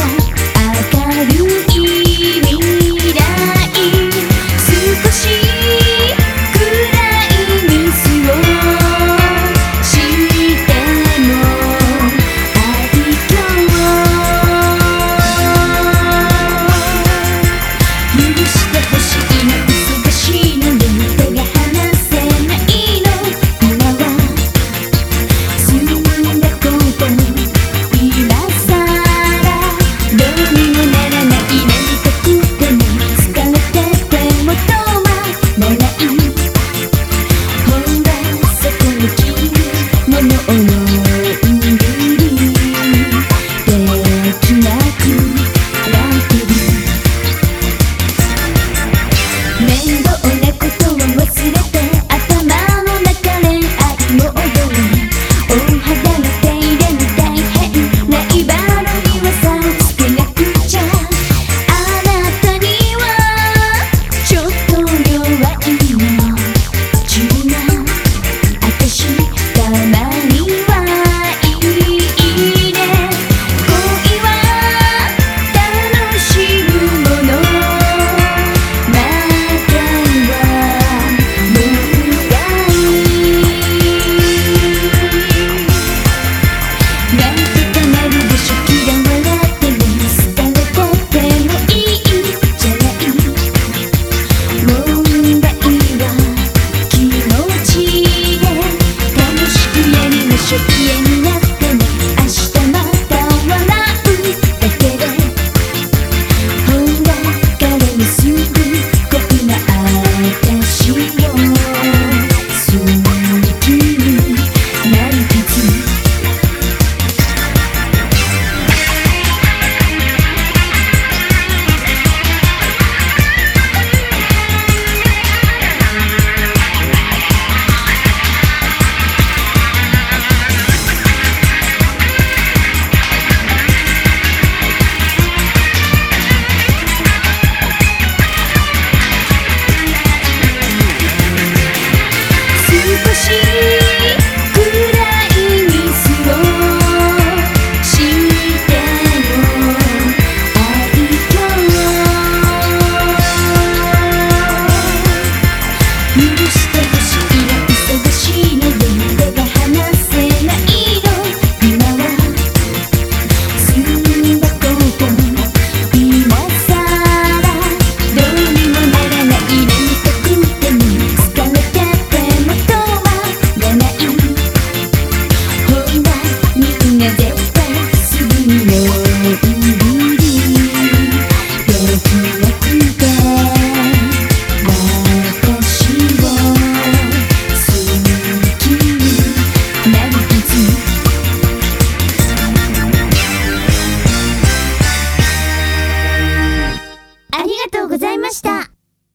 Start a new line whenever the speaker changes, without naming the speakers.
な明るい君 yo tiene see